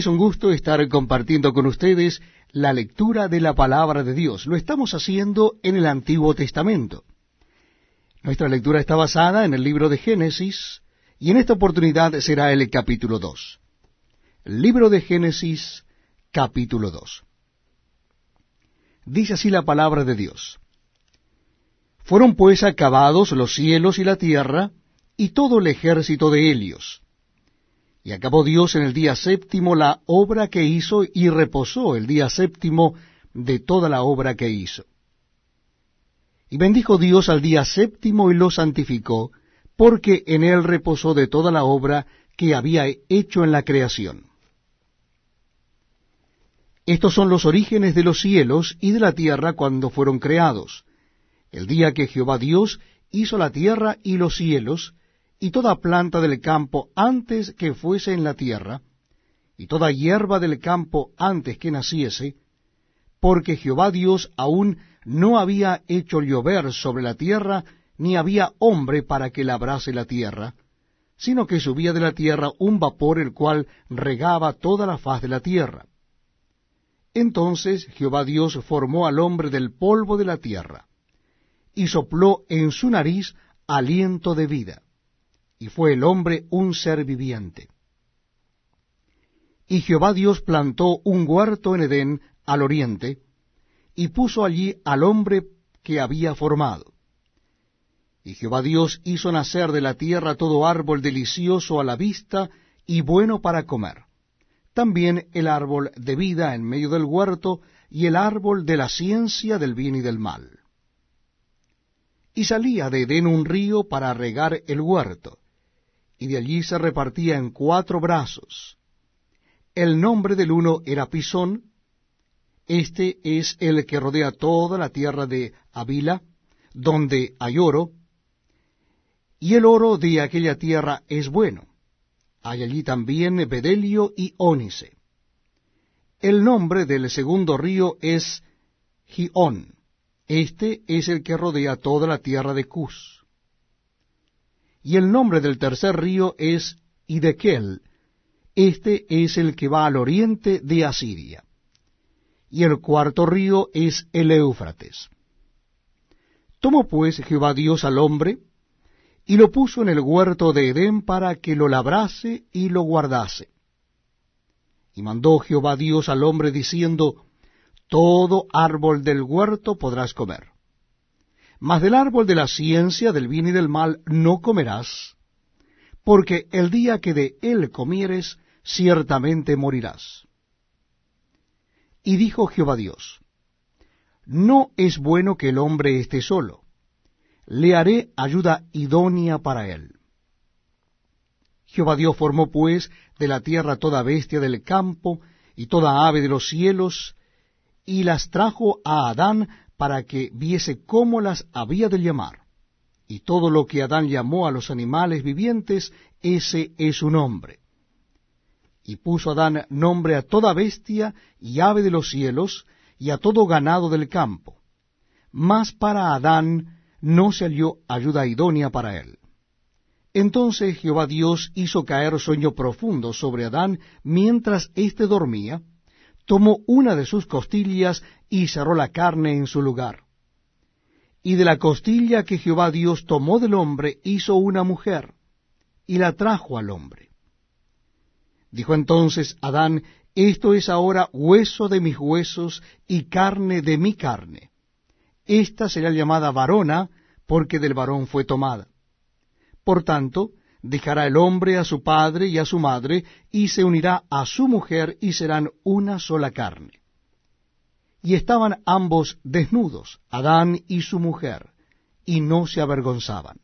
Es un gusto estar compartiendo con ustedes la lectura de la palabra de Dios. Lo estamos haciendo en el Antiguo Testamento. Nuestra lectura está basada en el libro de Génesis y en esta oportunidad será el capítulo 2. Libro de Génesis, capítulo 2. Dice así la palabra de Dios. Fueron pues acabados los cielos y la tierra, y todo el ejército de Helios. Y acabó Dios en el día séptimo la obra que hizo, y reposó el día séptimo de toda la obra que hizo. Y bendijo Dios al día séptimo y lo santificó, porque en él reposó de toda la obra que había hecho en la creación. Estos son los orígenes de los cielos y de la tierra cuando fueron creados, el día que Jehová Dios hizo la tierra y los cielos, y toda planta del campo antes que fuese en la tierra, y toda hierba del campo antes que naciese, porque Jehová Dios aún no había hecho llover sobre la tierra, ni había hombre para que labrase la tierra, sino que subía de la tierra un vapor el cual regaba toda la faz de la tierra. Entonces Jehová Dios formó al hombre del polvo de la tierra, y sopló en su nariz aliento de vida, y fue el hombre un ser viviente. Y Jehová Dios plantó un huerto en Edén al oriente, y puso allí al hombre que había formado. Y Jehová Dios hizo nacer de la tierra todo árbol delicioso a la vista y bueno para comer también el árbol de vida en medio del huerto y el árbol de la ciencia del bien y del mal. Y salía de Edén un río para regar el huerto, y de allí se repartía en cuatro brazos. El nombre del uno era Pisón, este es el que rodea toda la tierra de Avila, donde hay oro, y el oro de aquella tierra es bueno hay allí también bedelio y ónice. El nombre del segundo río es Gión. Este es el que rodea toda la tierra de Cus. Y el nombre del tercer río es Idekel. Este es el que va al oriente de Asiria. Y el cuarto río es el Éufrates. Tomó pues Jehová Dios al hombre, y lo puso en el huerto de Edén para que lo labrase y lo guardase. Y mandó Jehová Dios al hombre diciendo, Todo árbol del huerto podrás comer, mas del árbol de la ciencia del bien y del mal no comerás, porque el día que de él comieres, ciertamente morirás. Y dijo Jehová Dios, No es bueno que el hombre esté solo le haré ayuda idónea para él. Jehová Dios formó pues de la tierra toda bestia del campo y toda ave de los cielos, y las trajo a Adán para que viese cómo las había de llamar. Y todo lo que Adán llamó a los animales vivientes, ese es su nombre. Y puso Adán nombre a toda bestia y ave de los cielos, y a todo ganado del campo. Mas para Adán no se ayuda idónea para él. Entonces Jehová Dios hizo caer sueño profundo sobre Adán mientras éste dormía, tomó una de sus costillas y cerró la carne en su lugar. Y de la costilla que Jehová Dios tomó del hombre hizo una mujer, y la trajo al hombre. Dijo entonces Adán, Esto es ahora hueso de mis huesos y carne de mi carne esta será llamada varona, porque del varón fue tomada. Por tanto, dejará el hombre a su padre y a su madre, y se unirá a su mujer, y serán una sola carne. Y estaban ambos desnudos, Adán y su mujer, y no se avergonzaban.